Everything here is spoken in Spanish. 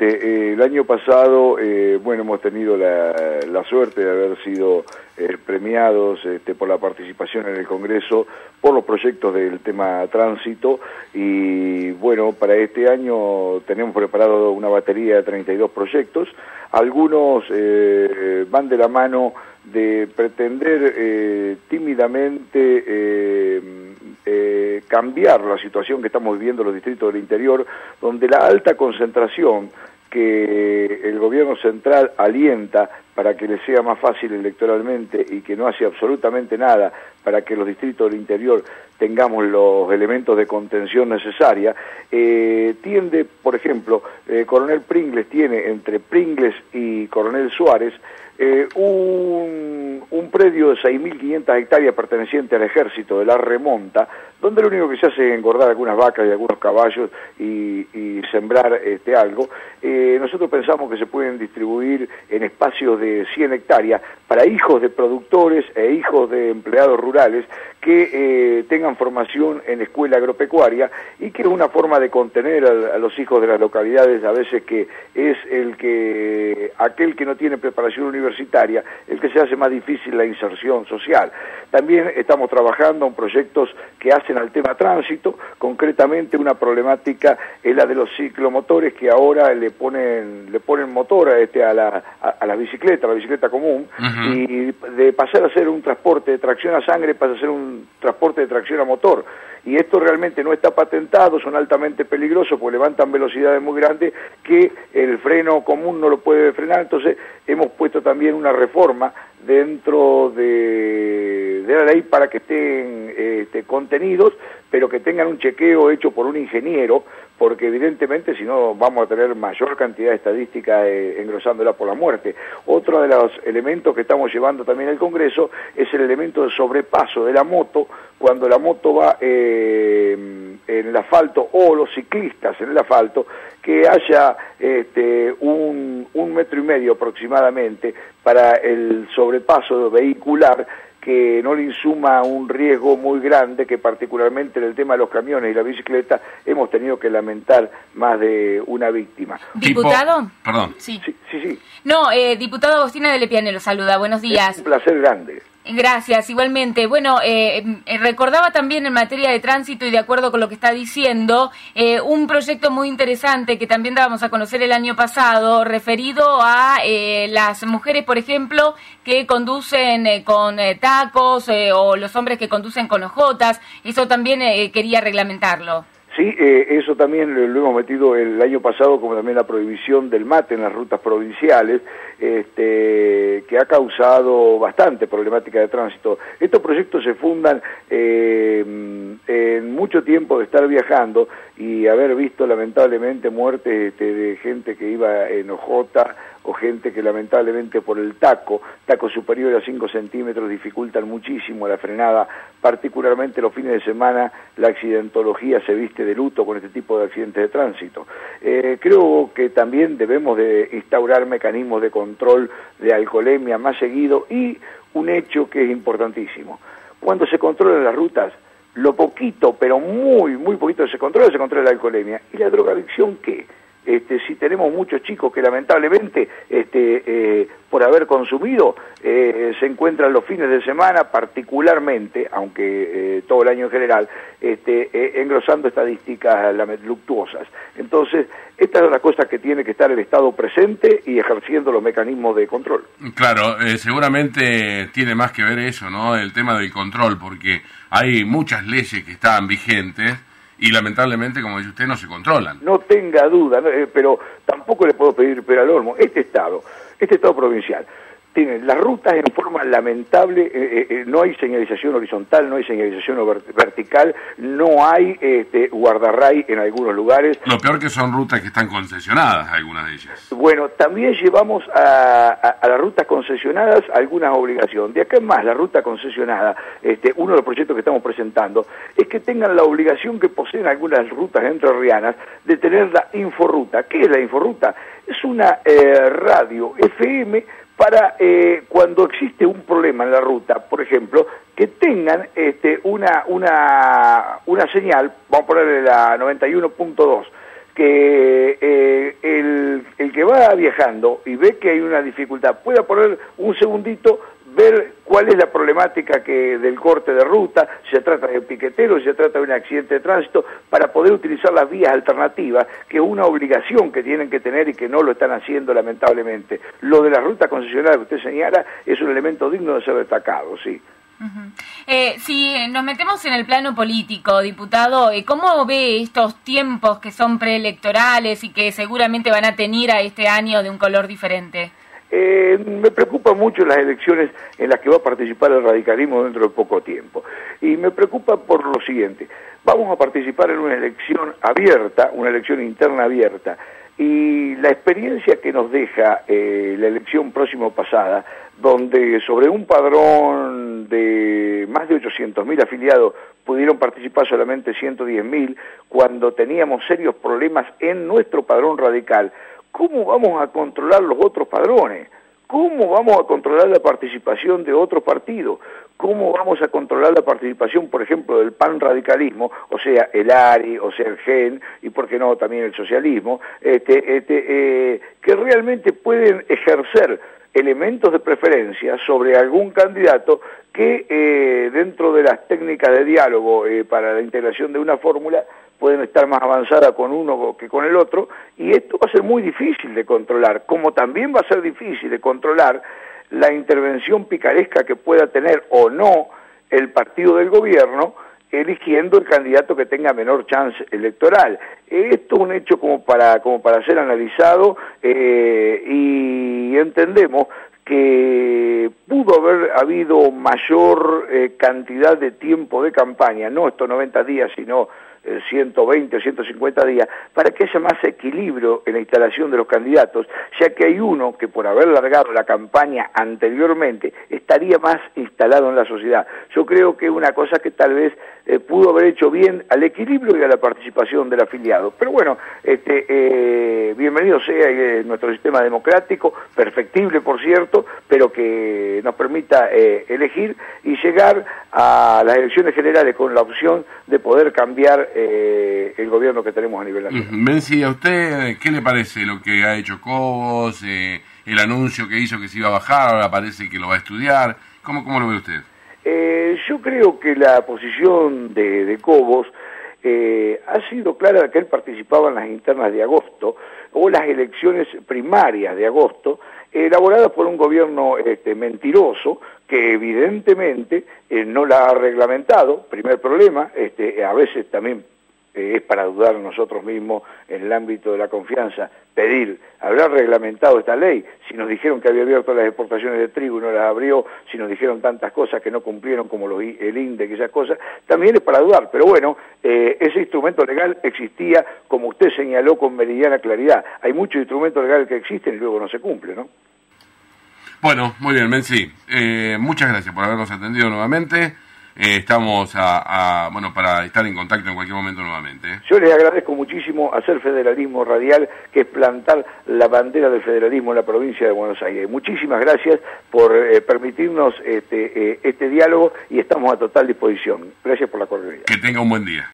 Este, eh, el año pasado, eh, bueno, hemos tenido la, suerte de haber sido eh, premiados este, por la participación en el Congreso por los proyectos del tema tránsito y bueno, para este año tenemos preparado una batería de 32 proyectos. Algunos van de la mano de pretender tímidamente cambiar la situación que estamos viviendo en los distritos del interior, donde la alta concentración que el gobierno central alienta para que le sea más fácil electoralmente y que no hace absolutamente nada para que los distritos del interior tengamos los elementos de contención necesaria, eh, tiende, por ejemplo, eh, Coronel Pringles tiene entre Pringles y Coronel Suárez eh, un, un, predio de 6.500 hectáreas perteneciente al ejército de la remonta, donde lo único que se hace es engordar algunas vacas y algunos caballos y, sembrar este, algo. Nosotros pensamos que se pueden distribuir en espacios de 100 hectáreas para hijos de productores e hijos de empleados rurales que eh, tengan formación en escuela agropecuaria y que es una forma de contener a, los hijos de las localidades a veces que es el que aquel que no tiene preparación universitaria el que se hace más difícil la inserción social. También estamos trabajando en proyectos que hacen al tema tránsito, concretamente una problemática es la de los ciclomotores que ahora le ponen le ponen motor a este a la a, la bicicleta, a la bicicleta común y de pasar a ser un transporte de tracción a sangre pasa a ser un transporte de tracción a motor. Y esto realmente no está patentado, son altamente peligrosos porque levantan velocidades muy grandes que el freno común no lo puede frenar. Entonces hemos puesto también una reforma dentro de, la ley para que estén este, contenidos, pero que tengan un chequeo hecho por un ingeniero, porque evidentemente si no vamos a tener mayor cantidad de estadísticas eh, engrosándola por la muerte. Otro de los elementos que estamos llevando también al Congreso es el elemento de sobrepaso de la moto, cuando la moto va eh, asfalto o los ciclistas en el asfalto, que haya este, un, un metro y medio aproximadamente para el sobrepaso vehicular que no le insuma un riesgo muy grande, que particularmente en el tema de los camiones y la bicicleta hemos tenido que lamentar más de una víctima. ¿Diputado? Perdón. Sí, sí, sí. No, eh, diputado Agostina de Lepiane lo saluda. Buenos días. Es un placer grande. Gracias, igualmente. Bueno, eh, eh, recordaba también en materia de tránsito y de acuerdo con lo que está diciendo, eh, un proyecto muy interesante que también dábamos a conocer el año pasado, referido a las mujeres, por ejemplo, que conducen con tacos o los hombres que conducen con ojotas. Eso también quería reglamentarlo. Sí, eso también lo, hemos metido el año pasado, como también la prohibición del mate en las rutas provinciales este, que ha causado bastante problemática de tránsito. Estos proyectos se fundan eh, en mucho tiempo de estar viajando y haber visto lamentablemente muertes este, de gente que iba en ojota o gente que lamentablemente por el taco, taco superior a 5 centímetros, dificultan muchísimo la frenada, particularmente los fines de semana la accidentología se viste de luto con este tipo de accidentes de tránsito. Eh, creo que también debemos de instaurar mecanismos de control de alcoholemia más seguido y un hecho que es importantísimo. Cuando se controlan las rutas, lo poquito, pero muy, muy poquito se controla, se controla la alcoholemia. ¿Y la drogadicción qué? Este, si tenemos muchos chicos que lamentablemente este, eh, por haber consumido eh, se encuentran los fines de semana particularmente, aunque eh, todo el año en general, este, engrosando estadísticas luctuosas. Entonces, esta es la cosa que tiene que estar el Estado presente y ejerciendo los mecanismos de control. Claro, seguramente tiene más que ver eso, ¿no? El tema del control, porque hay muchas leyes que están vigentes y lamentablemente, como dice usted, no se controlan. No tenga duda, eh, pero tampoco le puedo pedir pero al olmo. Este Estado, este Estado provincial, tienen las rutas en forma lamentable, eh, eh, eh, no hay señalización horizontal, no hay señalización vertical, no hay este, guardarray en algunos lugares. Lo peor que son rutas que están concesionadas, algunas de ellas. Bueno, también llevamos a, las rutas concesionadas algunas obligaciones. De acá en más, la ruta concesionada, este, uno de los proyectos que estamos presentando, es que tengan la obligación que poseen algunas rutas entrerrianas de tener la inforruta. ¿Qué es la inforruta? Es una radio FM para eh, cuando existe un problema en la ruta, por ejemplo, que tengan este, una, una, una señal, vamos a ponerle la 91.2, que eh, el que va viajando y ve que hay una dificultad pueda poner un segundito, ver cuál es la problemática que del corte de ruta, si se trata de piquetero, si se trata de un accidente de tránsito, para poder utilizar las vías alternativas, que es una obligación que tienen que tener y que no lo están haciendo lamentablemente. Lo de la ruta concesional que usted señala es un elemento digno de ser destacado, sí. Eh, si nos metemos en el plano político, diputado, eh, ¿cómo ve estos tiempos que son preelectorales y que seguramente van a tener a este año de un color diferente? Eh, me preocupa mucho las elecciones en las que va a participar el radicalismo dentro de poco tiempo. Y me preocupa por lo siguiente, vamos a participar en una elección abierta, una elección interna abierta, y la experiencia que nos deja eh, la elección próximo pasada, donde sobre un padrón de más de 800.000 afiliados pudieron participar solamente 110.000, cuando teníamos serios problemas en nuestro padrón radical, ¿cómo vamos a controlar los otros padrones? ¿Cómo vamos a controlar la participación de otros partidos? ¿Cómo vamos a controlar la participación, por ejemplo, del pan radicalismo, o sea, el ARI, o sea, el GEN, y por qué no también el socialismo, este, este, eh, que realmente pueden ejercer elementos de preferencia sobre algún candidato que eh, dentro de las técnicas de diálogo eh, para la integración de una fórmula pueden estar más avanzadas con uno que con el otro, y esto va a ser muy difícil de controlar, como también va a ser difícil de controlar la intervención picaresca que pueda tener o no el partido del gobierno, eligiendo el candidato que tenga menor chance electoral. Esto es un hecho como para, como para ser analizado eh, y entendemos que pudo haber habido mayor eh, cantidad de tiempo de campaña, no estos 90 días, sino 120 o 150 días, para que haya más equilibrio en la instalación de los candidatos, ya que hay uno que por haber largado la campaña anteriormente estaría más instalado en la sociedad. Yo creo que es una cosa que tal vez eh, pudo haber hecho bien al equilibrio y a la participación del afiliado. Pero bueno, este, eh, bienvenido sea eh, nuestro sistema democrático, perfectible por cierto, pero que nos permita elegir y llegar a las elecciones generales con la opción de poder cambiar el gobierno que tenemos a nivel nacional. Benzi, ¿a usted qué le parece lo que ha hecho Cobos, el anuncio que hizo que se iba a bajar, ahora parece que lo va a estudiar? ¿Cómo, cómo lo ve usted? Eh, yo creo que la posición de, Cobos eh, ha sido clara que él participaba en las internas de agosto o las elecciones primarias de agosto, elaboradas por un gobierno este, mentiroso que evidentemente eh, no la ha reglamentado, primer problema, este, a veces también eh, es para dudar nosotros mismos en el ámbito de la confianza, pedir, ¿habrá reglamentado esta ley? Si nos dijeron que había abierto las exportaciones de trigo y no las abrió, si nos dijeron tantas cosas que no cumplieron como los, el INDEC y esas cosas, también es para dudar. Pero bueno, eh, ese instrumento legal existía, como usted señaló con meridiana claridad. Hay muchos instrumentos legales que existen y luego no se cumplen, ¿no? Bueno, muy bien, Menzi. Eh, muchas gracias por habernos atendido nuevamente. Eh, estamos a, bueno para estar en contacto en cualquier momento nuevamente. ¿eh? Yo les agradezco muchísimo hacer federalismo radial, que es plantar la bandera del federalismo en la provincia de Buenos Aires. Muchísimas gracias por eh, permitirnos este, este diálogo y estamos a total disposición. Gracias por la cordialidad. Que tenga un buen día.